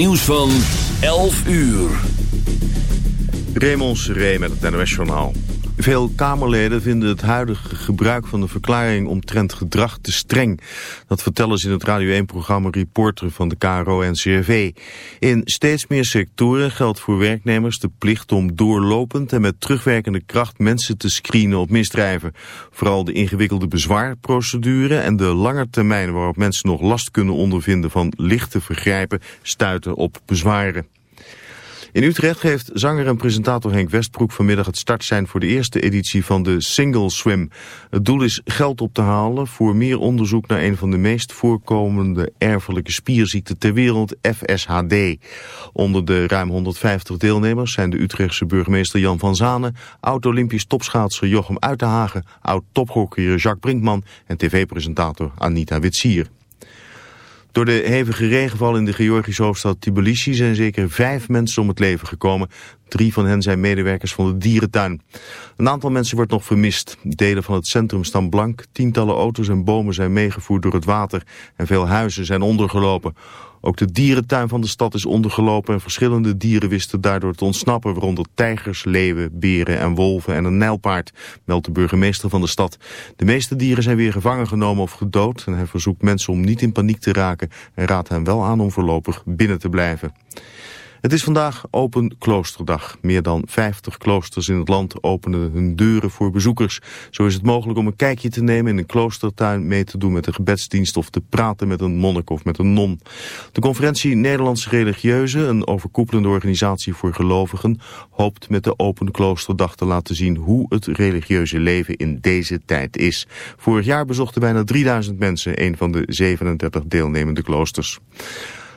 Nieuws van 11 uur. Raymond Seré met het NOS-journaal. Veel Kamerleden vinden het huidige gebruik van de verklaring omtrent gedrag te streng. Dat vertellen ze in het Radio 1-programma Reporter van de KRO en CRV. In steeds meer sectoren geldt voor werknemers de plicht om doorlopend en met terugwerkende kracht mensen te screenen op misdrijven. Vooral de ingewikkelde bezwaarprocedure en de lange termijn waarop mensen nog last kunnen ondervinden van lichte vergrijpen stuiten op bezwaren. In Utrecht heeft zanger en presentator Henk Westbroek vanmiddag het start zijn voor de eerste editie van de Single Swim. Het doel is geld op te halen voor meer onderzoek naar een van de meest voorkomende erfelijke spierziekten ter wereld, FSHD. Onder de ruim 150 deelnemers zijn de Utrechtse burgemeester Jan van Zanen, oud-Olympisch topschaatser Jochem Uitenhagen, oud-tophockeyer Jacques Brinkman en tv-presentator Anita Witsier. Door de hevige regenval in de Georgische hoofdstad Tbilisi zijn zeker vijf mensen om het leven gekomen. Drie van hen zijn medewerkers van de dierentuin. Een aantal mensen wordt nog vermist. Delen van het centrum staan blank. Tientallen auto's en bomen zijn meegevoerd door het water. En veel huizen zijn ondergelopen. Ook de dierentuin van de stad is ondergelopen en verschillende dieren wisten daardoor te ontsnappen, waaronder tijgers, leeuwen, beren en wolven en een nijlpaard, meldt de burgemeester van de stad. De meeste dieren zijn weer gevangen genomen of gedood en hij verzoekt mensen om niet in paniek te raken en raadt hen wel aan om voorlopig binnen te blijven. Het is vandaag Open Kloosterdag. Meer dan 50 kloosters in het land openen hun deuren voor bezoekers. Zo is het mogelijk om een kijkje te nemen in een kloostertuin, mee te doen met een gebedsdienst of te praten met een monnik of met een non. De conferentie Nederlandse Religieuzen, een overkoepelende organisatie voor gelovigen, hoopt met de Open Kloosterdag te laten zien hoe het religieuze leven in deze tijd is. Vorig jaar bezochten bijna 3000 mensen een van de 37 deelnemende kloosters.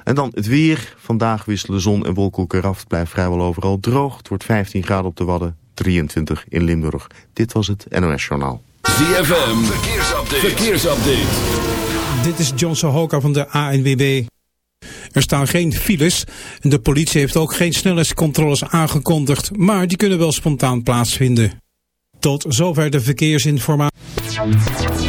En dan het weer. Vandaag wisselen zon en wolken elkaar af. Het blijft vrijwel overal droog. Het wordt 15 graden op de Wadden, 23 in Limburg. Dit was het NOS Journaal. ZFM, verkeersupdate. verkeersupdate. Dit is John Sohoka van de ANWB. Er staan geen files en de politie heeft ook geen snelheidscontroles aangekondigd, maar die kunnen wel spontaan plaatsvinden. Tot zover de verkeersinformatie.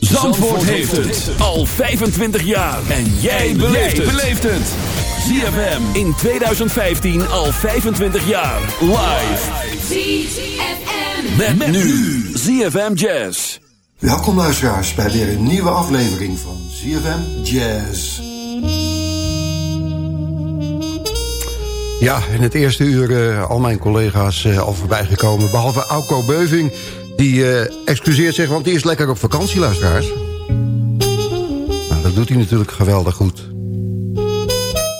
Zandvoort heeft het al 25 jaar. En jij beleeft het. ZFM in 2015 al 25 jaar. Live. ZFM. Met, nu ZFM Jazz. Welkom luisteraars bij weer een nieuwe aflevering van ZFM Jazz. Ja, in het eerste uur eh, al mijn collega's eh, al voorbij gekomen. Behalve Auko Beuving, die eh, excuseert zich, want die is lekker op vakantie, luisteraars. Nou, dat doet hij natuurlijk geweldig goed.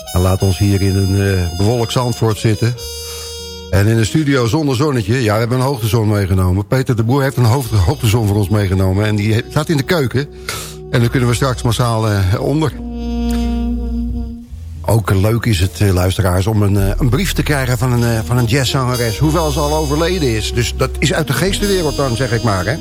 Hij laat ons hier in een eh bewolkt Zandvoort zitten. En in de studio zonder zonnetje, ja, we hebben een hoogtezon meegenomen. Peter de Boer heeft een hoogtezon voor ons meegenomen. En die staat in de keuken. En dan kunnen we straks massaal eh, onder. Ook leuk is het, eh, luisteraars, om een, eh, een brief te krijgen van een, eh, van een jazzzangeres. Hoewel ze al overleden is. Dus dat is uit de geestenwereld dan, zeg ik maar, hè.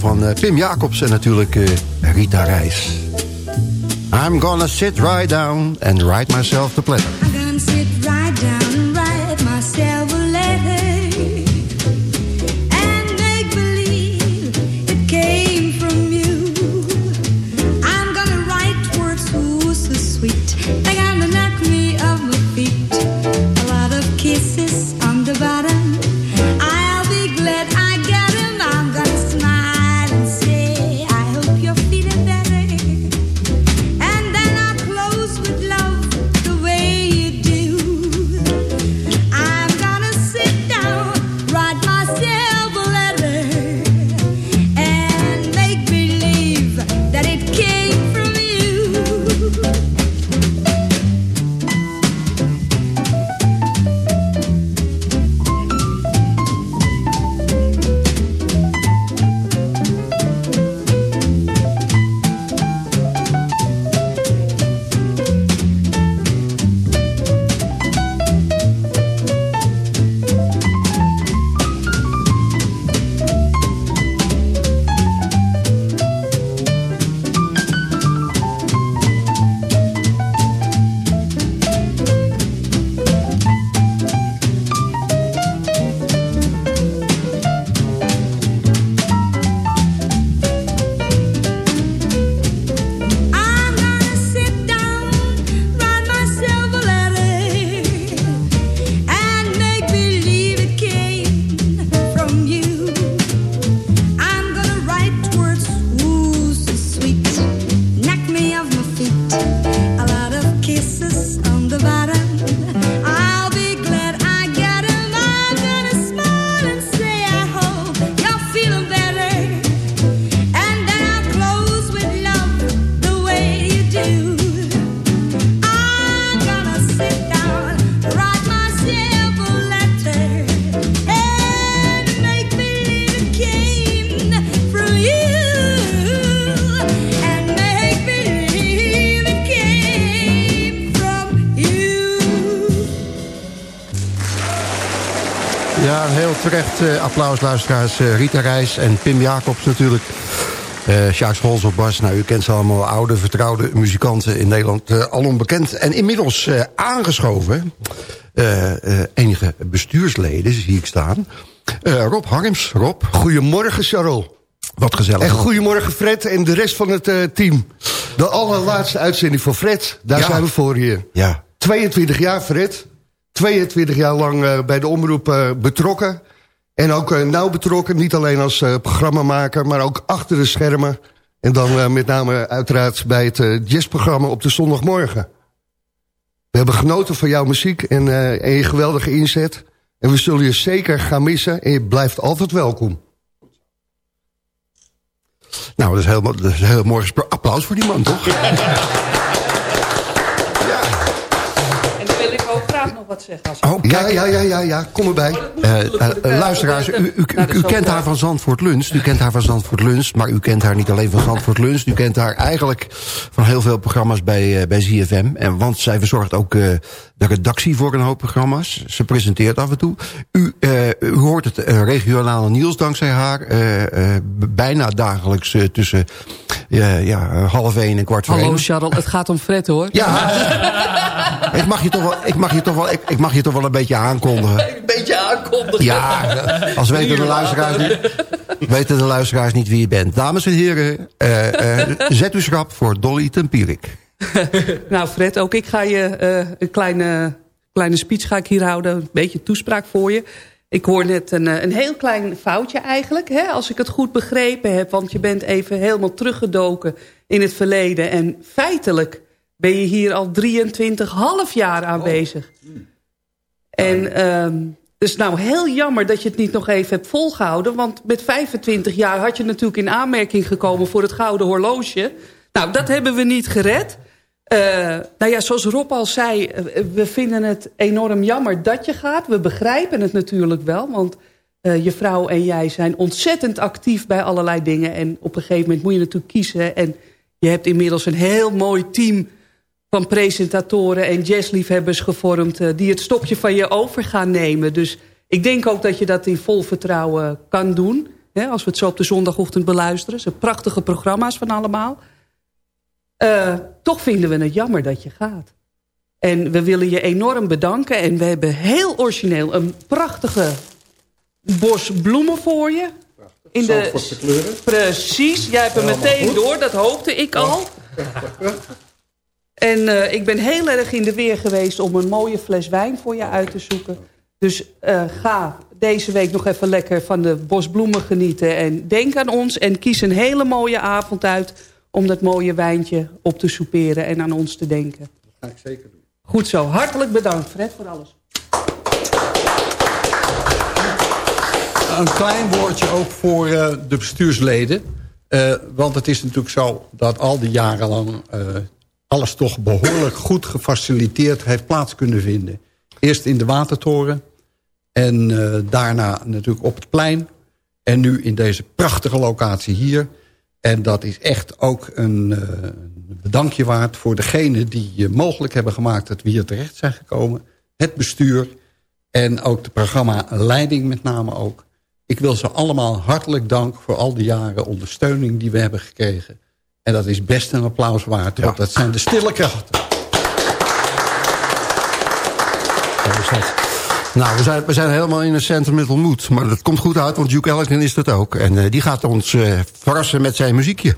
Van eh, Pim Jacobs en natuurlijk eh, Rita Reis. I'm gonna sit right down and write myself the pleasure. Applaus, luisteraars. Uh, Rita Reis en Pim Jacobs natuurlijk. Uh, Sjaak Scholz op bas. Nou, u kent ze allemaal. Oude, vertrouwde muzikanten in Nederland. Uh, al onbekend. En inmiddels uh, aangeschoven. enige bestuursleden zie ik staan. Rob Harms. Rob. Goedemorgen, Charles. Wat gezellig. En goedemorgen Fred en de rest van het team. De allerlaatste uitzending voor Fred. Daar ja. zijn we voor hier. Ja. 22 jaar Fred. 22 jaar lang bij de omroep betrokken. En ook uh, nauw betrokken, niet alleen als uh, programmamaker... maar ook achter de schermen. En dan uh, met name uiteraard bij het uh, jazzprogramma op de zondagmorgen. We hebben genoten van jouw muziek en, en je geweldige inzet. En we zullen je zeker gaan missen en je blijft altijd welkom. Nou, dat is heel, dat is heel mooi applaus voor die man, toch? wat zeggen. oh, ja, ja, ja, ja, ja, kom erbij. Uh, uh, luisteraars, u, u, u, u kent haar van Zandvoort Lunch. U kent haar van Zandvoort Lunch, maar u kent haar niet alleen van Zandvoort Lunch. U kent haar eigenlijk van heel veel programma's bij, uh, bij ZFM. En, want zij verzorgt ook de redactie voor een hoop programma's. Ze presenteert af en toe. U, u hoort het regionale nieuws dankzij haar. bijna dagelijks tussen ja, half één en kwart voor Hallo, één. Hallo Charles, het gaat om Fred hoor. Ja, ik mag je toch wel, ik mag je toch wel, ik, ik mag je toch wel een beetje aankondigen. Een beetje aankondigen. Ja, als weten de luisteraars niet, weten de luisteraars niet wie je bent. Dames en heren, uh, uh, zet u schrap voor Dolly Tempierik. nou Fred, ook ik ga je uh, een kleine, kleine speech ga ik hier houden. Een beetje toespraak voor je. Ik hoor net een, een heel klein foutje eigenlijk, hè, als ik het goed begrepen heb. Want je bent even helemaal teruggedoken in het verleden. En feitelijk ben je hier al 23,5 jaar aanwezig. Oh. En um, dus nou heel jammer dat je het niet nog even hebt volgehouden. Want met 25 jaar had je natuurlijk in aanmerking gekomen voor het gouden horloge. Nou, dat hebben we niet gered. Uh, nou ja, zoals Rob al zei, we vinden het enorm jammer dat je gaat. We begrijpen het natuurlijk wel, want uh, je vrouw en jij zijn ontzettend actief bij allerlei dingen. En op een gegeven moment moet je natuurlijk kiezen. En je hebt inmiddels een heel mooi team van presentatoren en jazzliefhebbers gevormd... Die het stokje van je over gaan nemen. Dus ik denk ook dat je dat in vol vertrouwen kan doen. Hè, als we het zo op de zondagochtend beluisteren. Ze prachtige programma's van allemaal. Uh, toch vinden we het jammer dat je gaat. En we willen je enorm bedanken. En we hebben heel origineel een prachtige bos bloemen voor je. In de kleuren. Precies, jij hebt hem meteen door. Dat hoopte ik al. En uh, ik ben heel erg in de weer geweest om een mooie fles wijn voor je uit te zoeken. Dus uh, ga deze week nog even lekker van de bosbloemen genieten. En denk aan ons en kies een hele mooie avond uit... om dat mooie wijntje op te souperen en aan ons te denken. Dat ga ik zeker doen. Goed zo. Hartelijk bedankt, Fred, voor alles. Een klein woordje ook voor uh, de bestuursleden. Uh, want het is natuurlijk zo dat al die jaren lang... Uh, alles toch behoorlijk goed gefaciliteerd heeft plaats kunnen vinden. Eerst in de Watertoren en uh, daarna natuurlijk op het plein. En nu in deze prachtige locatie hier. En dat is echt ook een uh, bedankje waard voor degenen die uh, mogelijk hebben gemaakt... dat we hier terecht zijn gekomen. Het bestuur en ook de programma-leiding met name ook. Ik wil ze allemaal hartelijk dank voor al die jaren ondersteuning die we hebben gekregen. En dat is best een applaus waard, want dat zijn de stille krachten. Nou, we zijn, we zijn helemaal in een sentimental mood. Maar dat komt goed uit, want Duke Ellington is dat ook. En uh, die gaat ons uh, verrassen met zijn muziekje.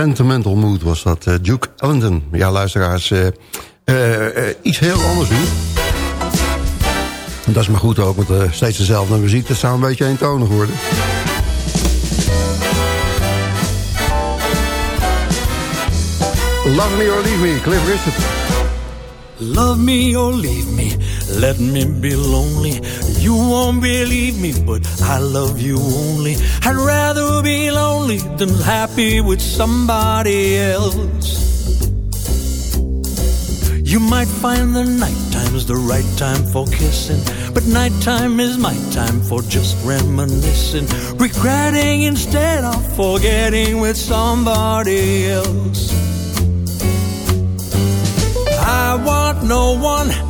Sentimental Mood was dat. eh, Duke Ellington. Ja, luisteraars. eh, iets heel anders nu. En dat is maar goed ook, want steeds dezelfde muziek. Dat zou een beetje eentonig worden. Love Me or Leave Me, Cliff Richard. Love me or leave me, let me be lonely. You won't believe me, but I love you only. I'd rather be lonely than happy with somebody else. You might find the nighttime's the right time for kissing, but nighttime is my time for just reminiscing, regretting instead of forgetting with somebody else. I want no one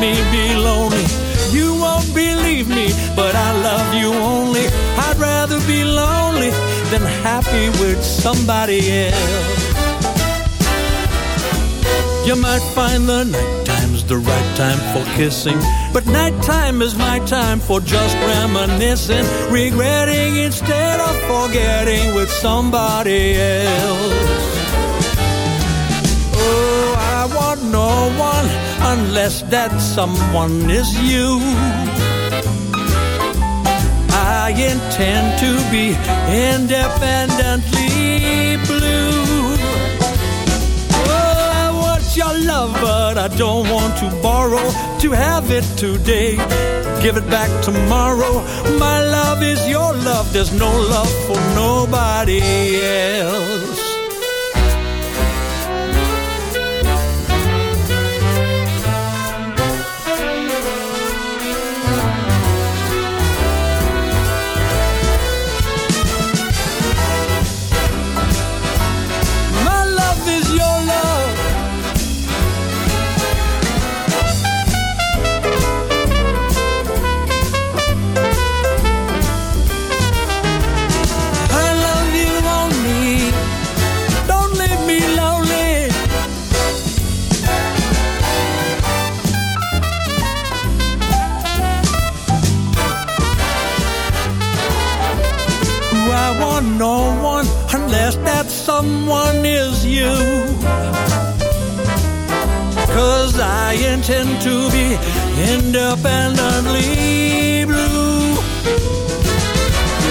Me be lonely. You won't believe me, but I love you only. I'd rather be lonely than happy with somebody else. You might find the nighttime's the right time for kissing, but nighttime is my time for just reminiscing, regretting instead of forgetting with somebody else. Oh, I want no one unless that someone is you. I intend to be independently blue. Oh, I want your love, but I don't want to borrow. To have it today, give it back tomorrow. My love is your love, there's no love for nobody else. You. Cause I intend to be independently blue.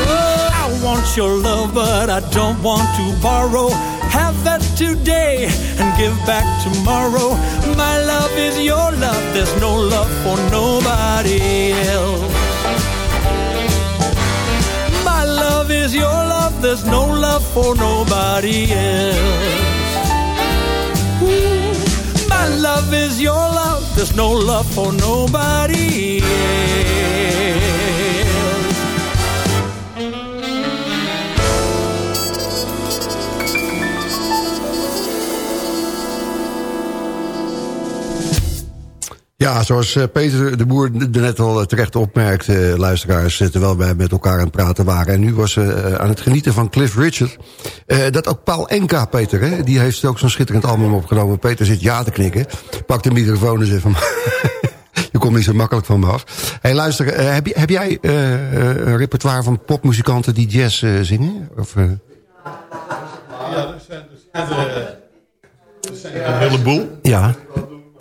Oh, I want your love, but I don't want to borrow. Have that today and give back tomorrow. My love is your love, there's no love for nobody else. My love is your love, there's no love for nobody else. Is your love, there's no love for nobody else. Ja, zoals eh, Peter de Boer er net al eh, terecht opmerkt, eh, luisteraars, terwijl wij met elkaar aan het praten waren. En nu was ze aan het genieten van Cliff Richard. Dat ook Paul Enka, Peter, hè, die heeft ook zo'n schitterend album opgenomen. Peter zit ja te knikken. Pak de microfoon eens even. Je komt niet zo makkelijk van me af. Hey, luister, heb, je- heb jij een repertoire van popmuzikanten die jazz zingen? Of? Ja, er zijn, er zijn, er zijn een heleboel. Ja,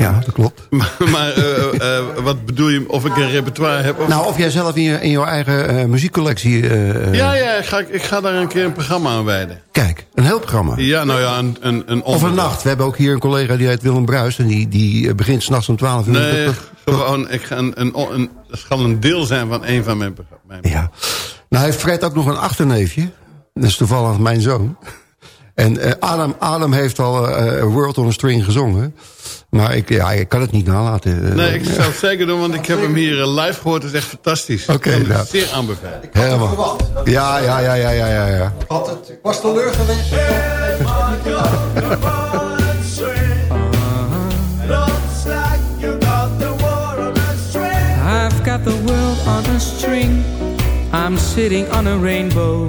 ja, dat klopt. Maar, maar eh, eh, wat bedoel je, of ik een repertoire heb? Of... Nou, of jij zelf in je, in jouw eigen eh, muziekcollectie... ja, ja, ik ga, ik ga daar een keer een programma aan wijden. Kijk, een heel programma. Ja, nou ja, een, een, een Of een nacht. We hebben ook hier een collega die heet Willem Bruis. En die, die begint s'nachts om 12 uur. Nee, gewoon, ik ga een, een, een, dat zal een deel zijn van een van mijn programma's. Ja. Nou heeft Fred ook nog een achterneefje. Dat is toevallig mijn zoon. En eh, Adam, Adam heeft al eh, World on a String gezongen. Maar ik, ja, ik kan het niet nalaten. Eh, Nee, ik zou het zeker doen, want ik heb hem hier eh, live gehoord. Het is echt fantastisch. Oké, ik nou. Zeer aanbevelen. Helemaal. Ja, ja, ja, ja, ja, ja. ja. Had het, ik was teleur geweest. I've got the world on a string. I'm sitting on a rainbow.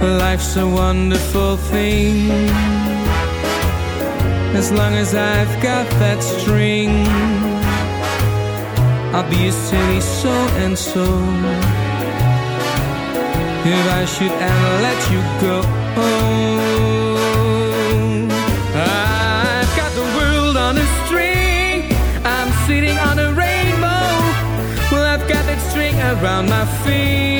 Life's a wonderful thing. As long as I've got that string, I'll be a silly so and so. If I should ever let you go, I've got the world on a string. I'm sitting on a rainbow. Well, I've got that string around my finger.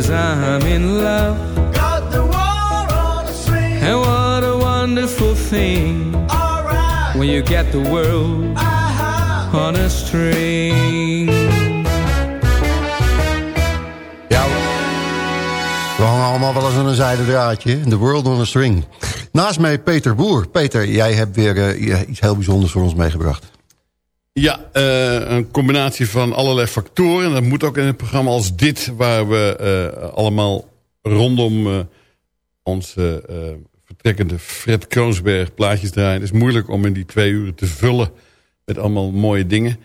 Yes, I'm in love. Got the world on a string. And what a wonderful thing Alright, when you get the world aha. on a string. Ja, we hangen allemaal wel eens aan een zijden draadje. The World on a String. Naast mij Peter Boer. Peter, jij hebt weer eh, iets heel bijzonders voor ons meegebracht. Ja, eh, een combinatie van allerlei factoren. Dat moet ook in een programma als dit... waar we eh, allemaal rondom eh, onze vertrekkende Fred Kroonsberg plaatjes draaien. Het is moeilijk om in die twee uur te vullen met allemaal mooie dingen...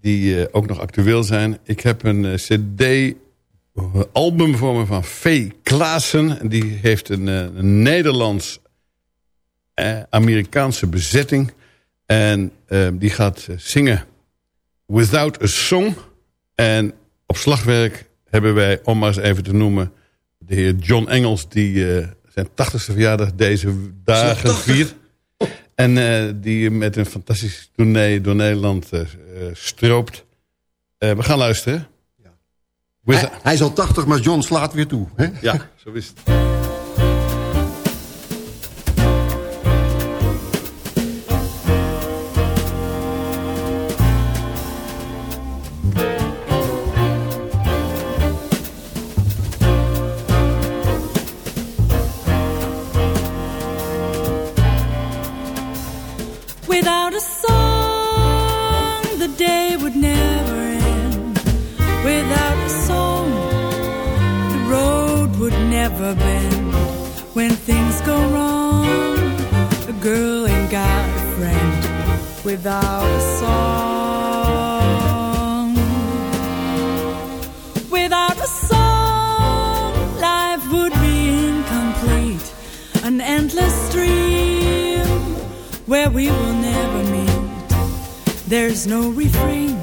die ook nog actueel zijn. Ik heb een cd-album voor me van V. Klaassen. Die heeft een, een Nederlands-Amerikaanse bezetting... En eh, die gaat zingen Without a Song. En op slagwerk hebben wij, om maar eens even te noemen... de heer John Engels, die eh, zijn 80ste verjaardag deze dagen viert. En eh, die met een fantastisch tournee door Nederland eh, stroopt. We gaan luisteren. Hij, hij is al 80, maar John slaat weer toe. Hè? ja, zo is het. Without a song, without a song, life would be incomplete. An endless stream where we will never meet. There's no refrain,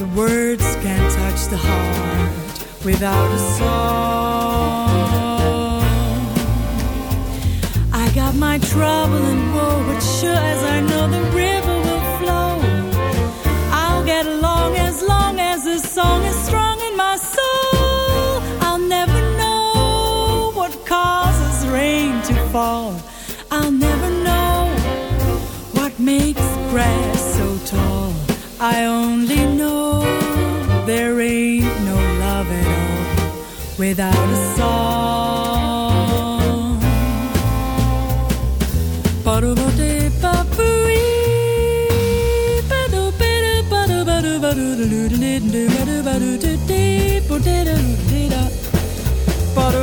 the words can't touch the heart without a song. my trouble and woe, but sure as I know the river will flow, I'll get along as long as the song is strong in my soul. I'll never know what causes rain to fall. I'll never know what makes grass so tall. I only know there ain't no love at all without a song.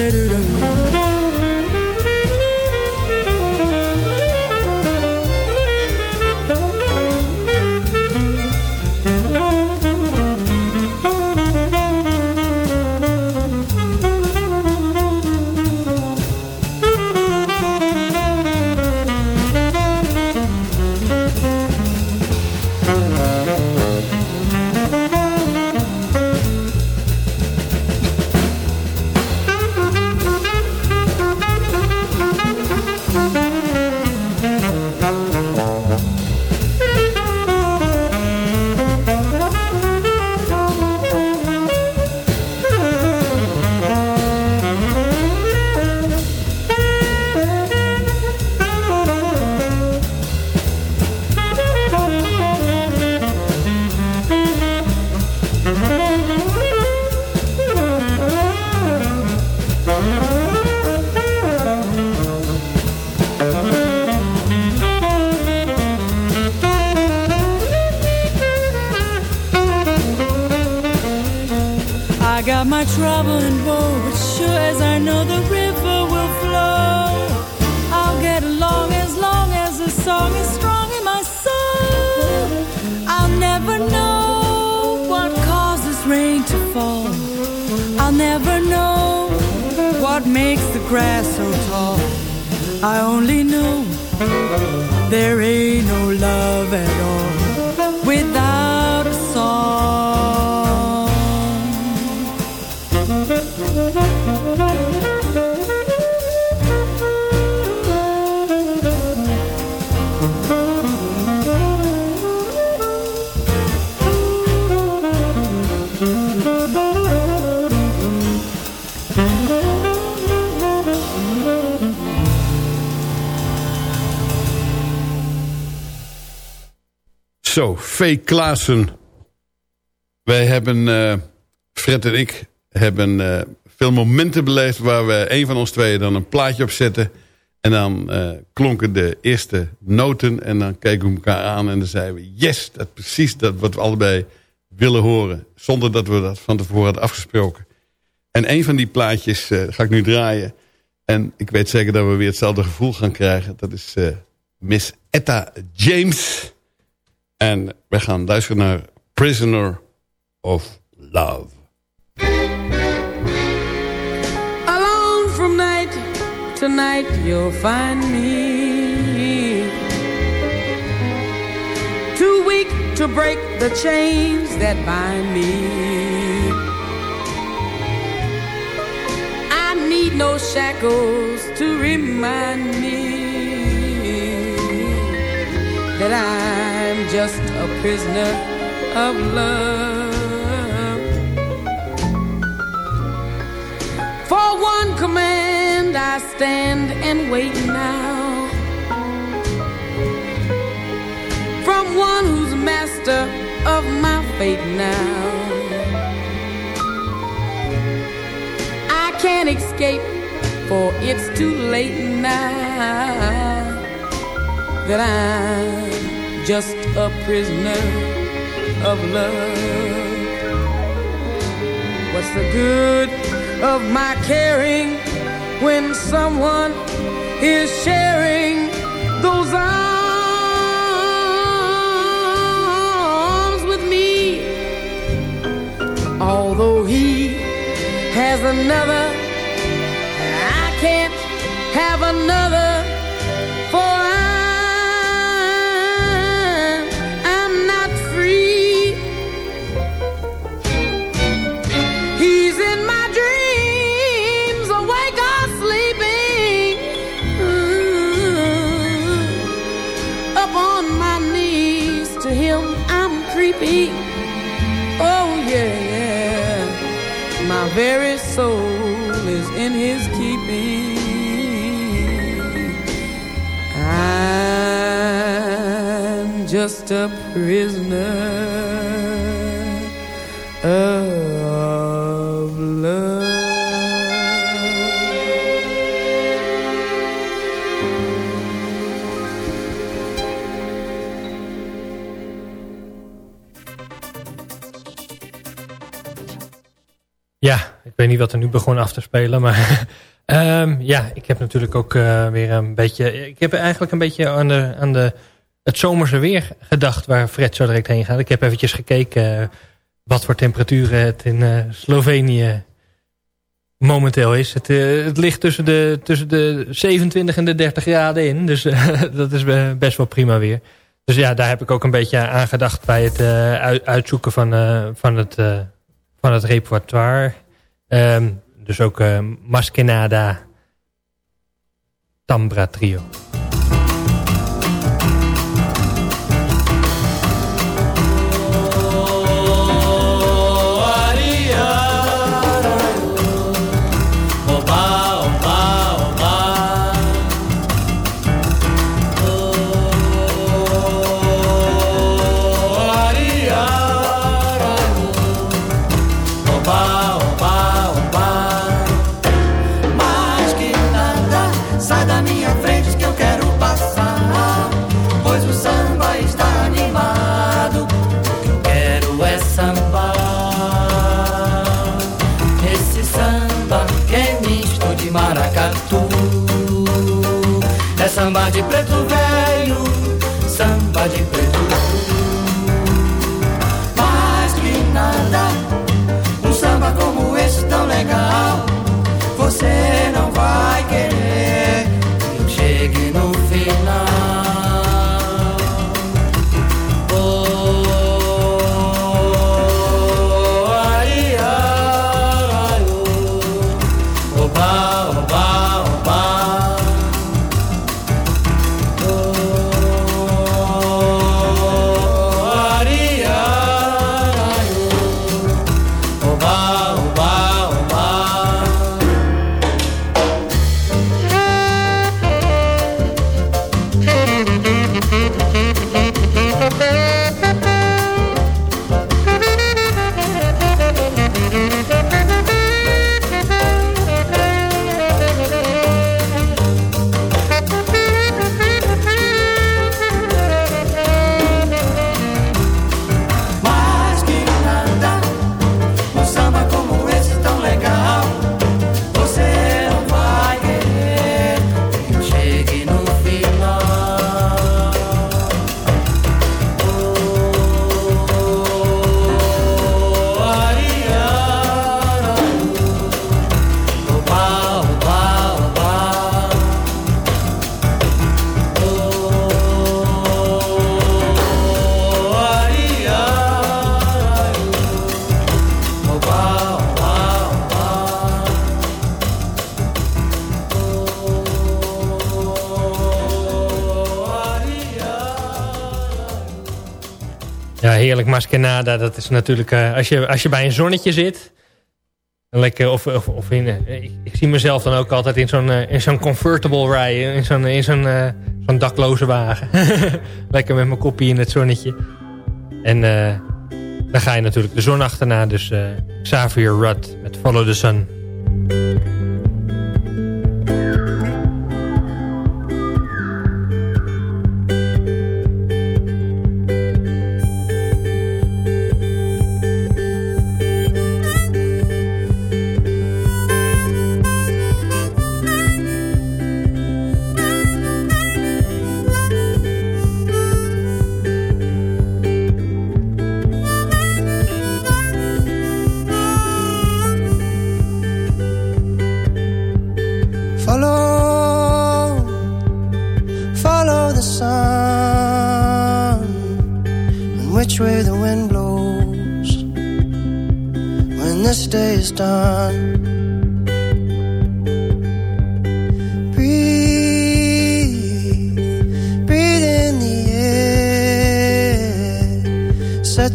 da da da Zo, V. Klaassen. Wij hebben, eh, Fred en ik, hebben eh, veel momenten beleefd... waar we een van ons tweeën dan een plaatje op zetten... en dan eh, klonken de eerste noten en dan keken we elkaar aan... en dan zeiden we, yes, dat precies dat wat we allebei willen horen... zonder dat we dat van tevoren hadden afgesproken. En een van die plaatjes ga ik nu draaien... en ik weet zeker dat we weer hetzelfde gevoel gaan krijgen. Dat is Miss Etta James... En we gaan luisteren naar Prisoner of Love. Alone from night to night you'll find me Too weak to break the chains that bind me I need no shackles to remind me that Just a prisoner of love. For one command I stand and wait now. From one who's master of my fate now. I can't escape, for it's too late now that I'm just a prisoner of love. What's the good of my caring when someone is sharing those arms with me? Although he has another, I can't have another prisoner of love. Ja, ik weet niet wat er nu begon af te spelen, maar ehm, ja, ik heb natuurlijk ook eh, weer een beetje, ik heb eigenlijk een beetje aan, de, aan de, het zomerse weer gedacht waar Fred zo direct heen gaat. Ik heb eventjes gekeken eh, wat voor temperaturen het in eh, Slovenië momenteel is. Het, eh, het ligt tussen de, tussen de 27 en de 30 graden in, dus dat is best wel prima weer. Dus ja, daar heb ik ook een beetje aan gedacht bij het uit- uitzoeken van, van, het, van het repertoire. Ehm, dus ook Maskenada Tambra Trio. Maskenada. Dat is natuurlijk, eh, als, je, als je bij een zonnetje zit... Lekker, of, of, of in, eh, ik, zie mezelf dan ook altijd in zo'n eh, in zo'n comfortable rijden. In zo'n in zo'n dakloze wagen. Lekker met mijn kopje in het zonnetje. En dan ga je natuurlijk de zon achterna. Dus Xavier Rudd met Follow the Sun.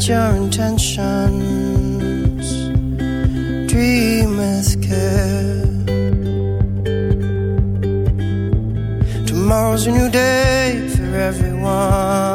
Your intentions, dream with care. Tomorrow's a new day for everyone.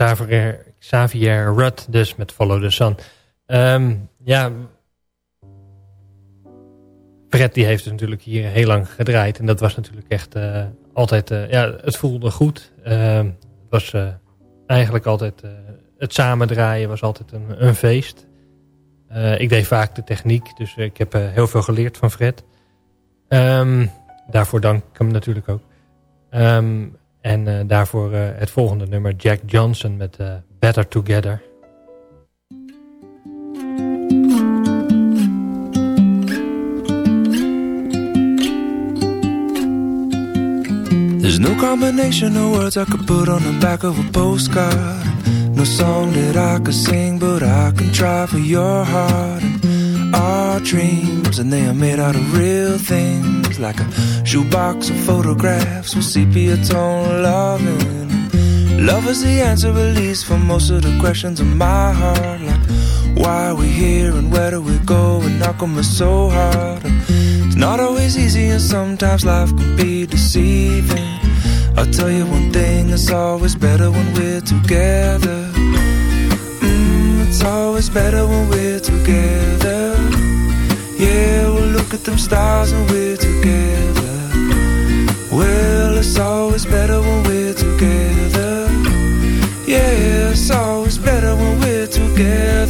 Xavier, Xavier Rudd dus met Follow the Sun. Ehm, ja, Fred die heeft natuurlijk hier heel lang gedraaid. En dat was natuurlijk echt eh, altijd... eh, ja, het voelde goed. Ehm, het was eh, eigenlijk altijd... het samen draaien was altijd een, een feest. Ik deed vaak de techniek. Dus ik heb heel veel geleerd van Fred. Ehm, daarvoor dank ik hem natuurlijk ook. Ehm, en eh, daarvoor eh, het volgende nummer. Jack Johnson met eh, Better Together. There's no combination of words I could put on the back of a postcard. No song that I could sing, but I can try for your heart. Our dreams, and they are made out of real things, like a shoebox of photographs with sepia tone loving. Love is the answer, at least, for most of the questions in my heart. Like, why are we here and where do we go? And come it's so hard? It's not always easy, and sometimes life can be deceiving. I'll tell you one thing, it's always better when we're together. Mm, it's always better when we're together. Yeah, look at them stars and we're together. Well, it's always better when we're together. Yeah, it's always better when we're together.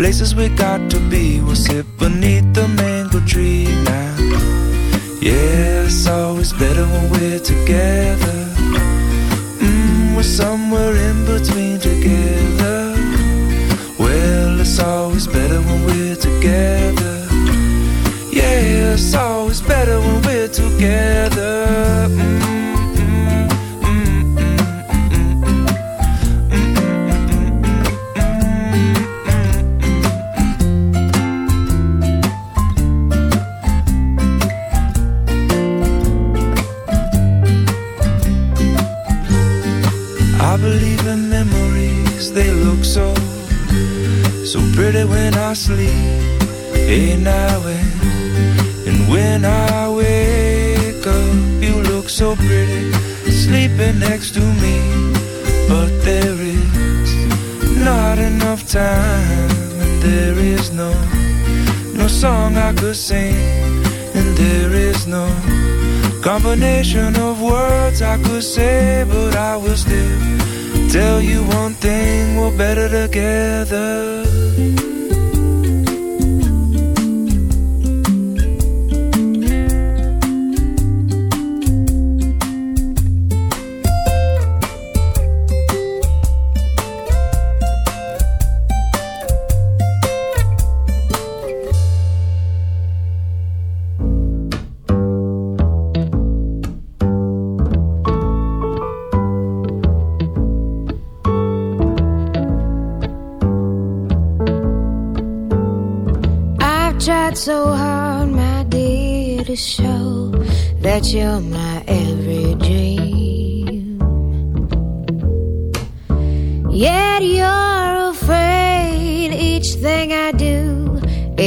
places we got to be. We'll sit beneath the mango tree now. Yeah, it's always better when we're together.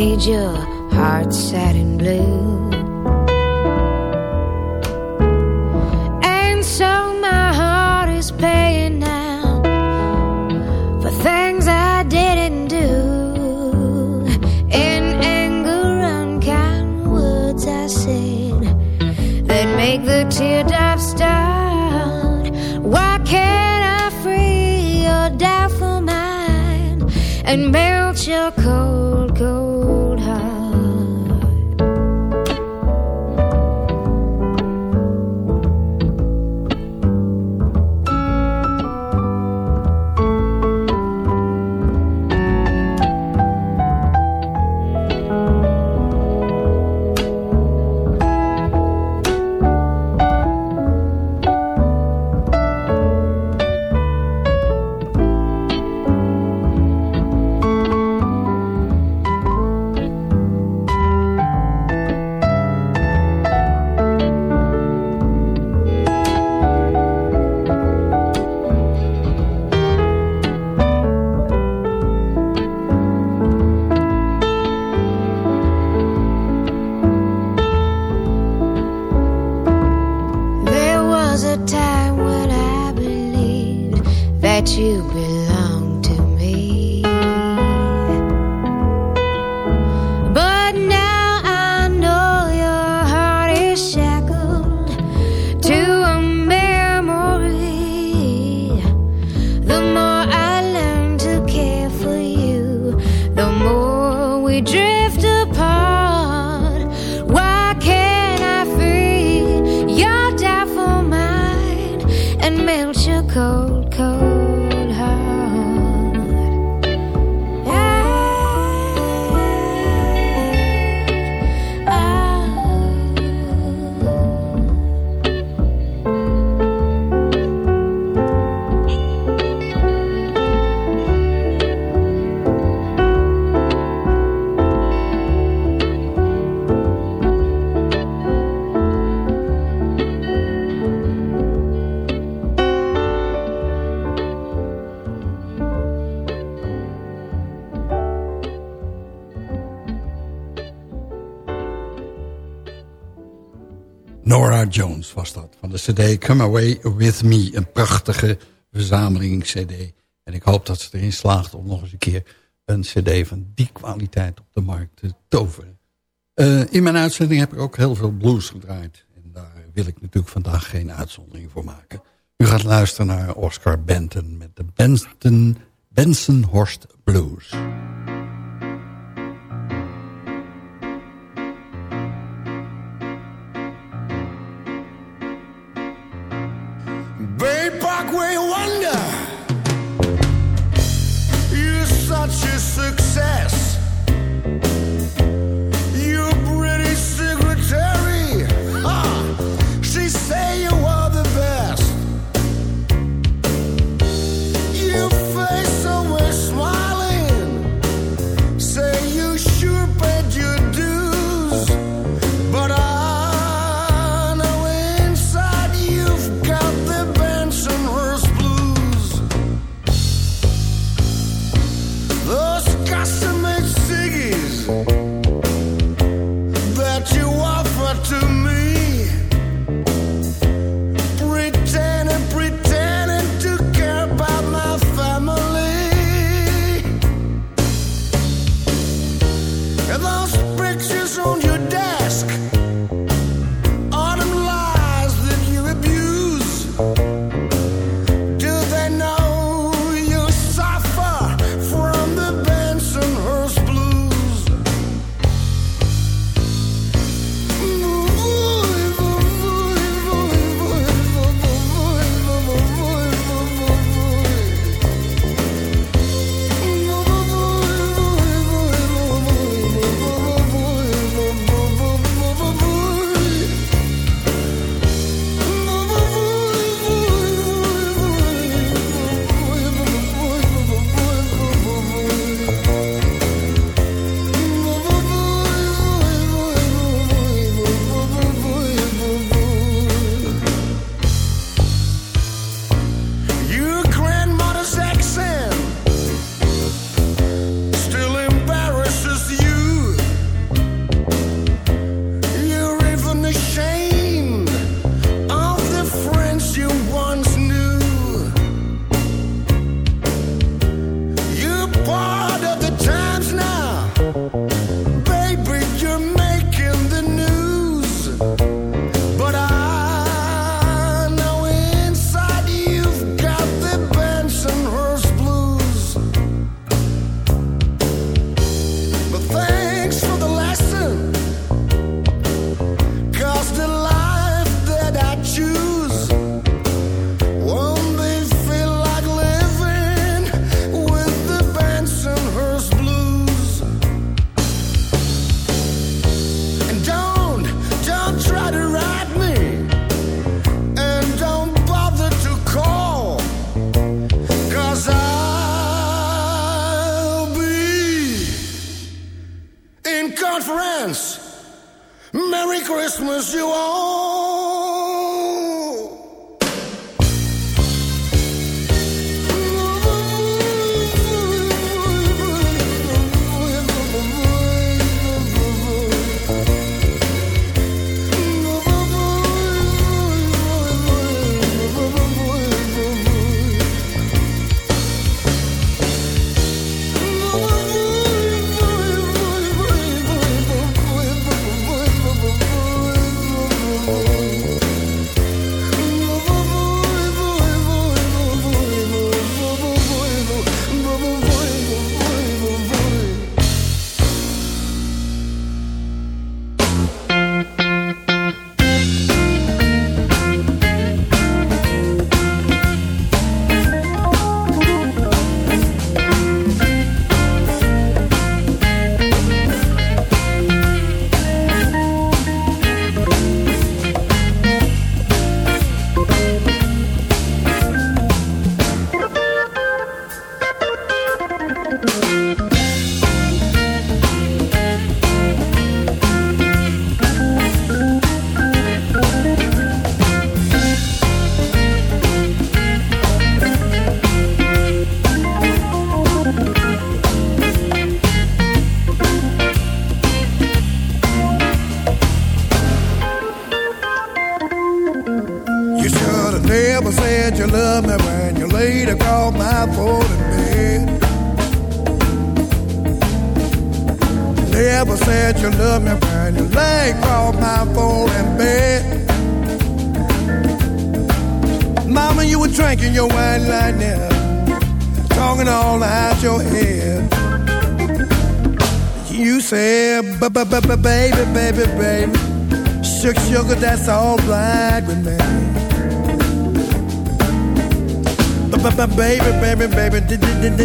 Made your heart sad and blue. And so my heart is paying now for things I didn't do. In anger, unkind words I said that make the teardrops start. Why can't I free your doubtful mind and melt your cold, you belonged cd Come Away With Me. Een prachtige verzameling cd. En ik hoop dat ze erin slaagt om nog eens een keer een cd van die kwaliteit op de markt te toveren. Uh, in mijn uitzending heb ik ook heel veel blues gedraaid. En daar wil ik natuurlijk vandaag geen uitzondering voor maken. U gaat luisteren naar Oscar Benton met de Benson, Bensonhorst Blues.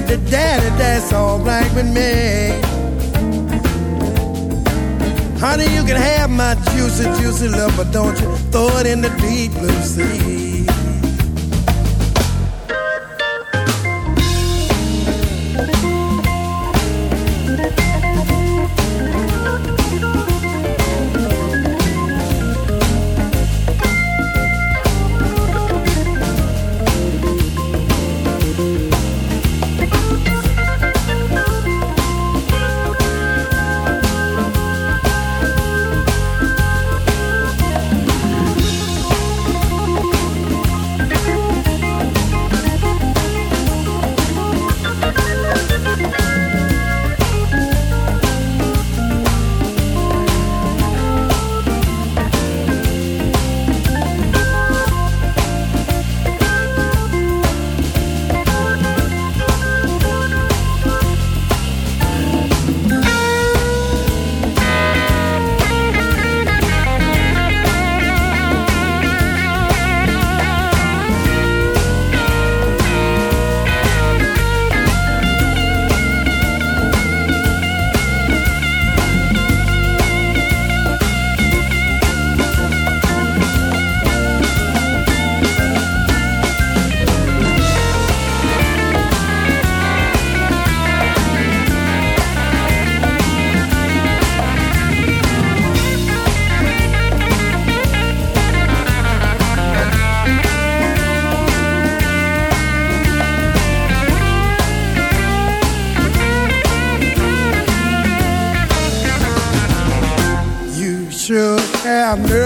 -d daddy, that's all right with me. Honey, you can have my juicy, juicy love, but don't you throw it in the deep blue sea.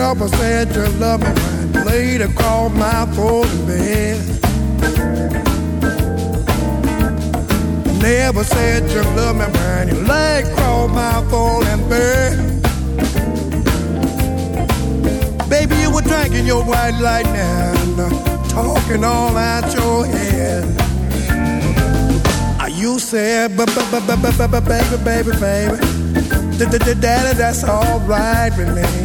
up and said your loving right laid across my throat in bed. Never said you your me when you lay across my throat in bed. Baby, you were drinking your white lightning, uh, talking all out your head. Uh, you said, baby, baby, baby, baby, daddy, that's all right with me.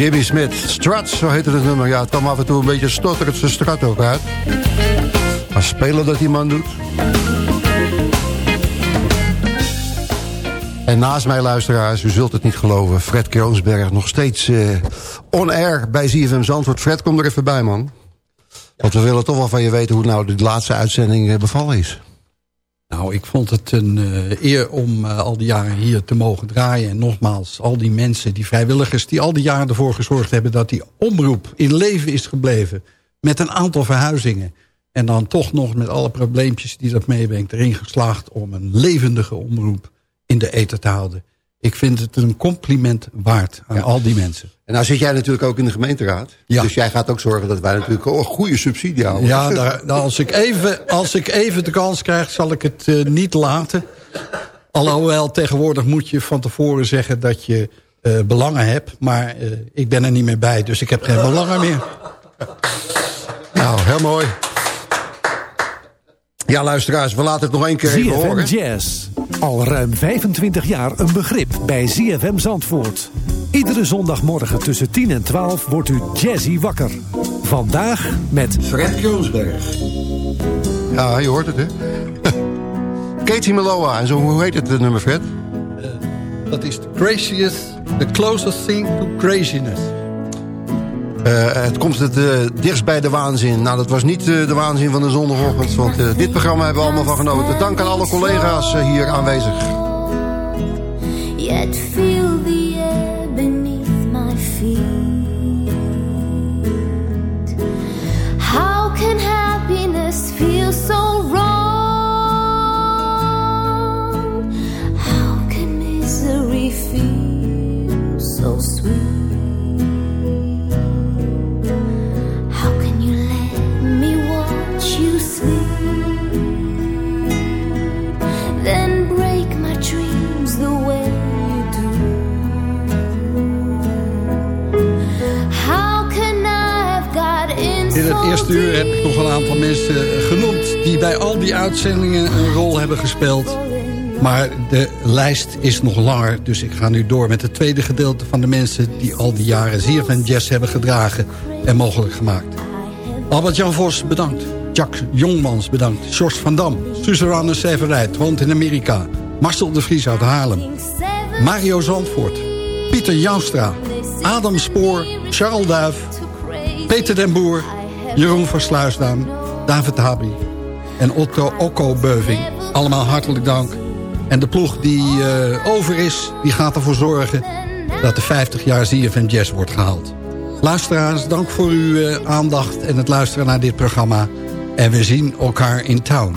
Jimmy Smith, Struts, zo heette het nummer. Ja, het af en toe een beetje stotterend zijn strat ook uit. Maar spelen dat die man doet. En naast mij, luisteraars, u zult het niet geloven... Fred Kroonsberg nog steeds eh, on-air bij ZFM Zandvoort. Fred, kom er even bij, man. Want we willen toch wel van je weten hoe nou de laatste uitzending eh, bevallen is. Nou, ik vond het een eh, eer om eh, al die jaren hier te mogen draaien. En nogmaals, al die mensen, die vrijwilligers... die al die jaren ervoor gezorgd hebben dat die omroep in leven is gebleven. Met een aantal verhuizingen. En dan toch nog met alle probleempjes die dat meebrengt... erin geslaagd om een levendige omroep in de ether te houden. Ik vind het een compliment waard aan al die mensen. En nou zit jij natuurlijk ook in de gemeenteraad. Ja. Dus jij gaat ook zorgen dat wij natuurlijk een goede subsidie houden. Ja, daar, daar- als, ik even, als ik even de kans krijg, zal ik het eh, niet laten. Alhoewel, tegenwoordig moet je van tevoren zeggen dat je eh, belangen hebt. Maar eh, ik ben er niet meer bij, dus ik heb geen belangen meer. Nou, heel mooi. Ja, luisteraars, we laten het nog één keer even ZFM horen. Jazz. Al ruim 25 jaar een begrip bij ZFM Zandvoort. Iedere zondagmorgen tussen 10 en 12 wordt u jazzy wakker. Vandaag met Fred Kroonsberg. Ja, je hoort het, hè? Katie Meloa. En zo, hoe heet het, het nummer, Fred? Dat is the craziest, the closest thing to craziness. Eh, het komt het uh, dichtst bij de waanzin. Nou, dat was niet uh, de waanzin van de zondagochtend. Want dit programma hebben we allemaal van genoten. Dank aan alle collega's hier aanwezig. Eerste uur heb ik nog een aantal mensen genoemd... die bij al die uitzendingen een rol hebben gespeeld. Maar de lijst is nog langer, dus ik ga nu door met het tweede gedeelte van de mensen... die al die jaren ZFM Jazz hebben gedragen en mogelijk gemaakt. Albert-Jan Vos, bedankt. Jack Jongmans, bedankt. George van Dam, Suzanne Severheid, woont in Amerika. Marcel de Vries uit Haarlem. Mario Zandvoort. Pieter Joustra. Adam Spoor. Charles Duif. Peter den Boer. Jeroen van Sluisdaan. David Habi. En Otto Okko Beuving. Allemaal hartelijk dank. En de ploeg die eh, over is, die gaat ervoor zorgen... dat de 50 jaar ZFM Jazz wordt gehaald. Luisteraars, dank voor uw eh, aandacht en het luisteren naar dit programma. En we zien elkaar in town.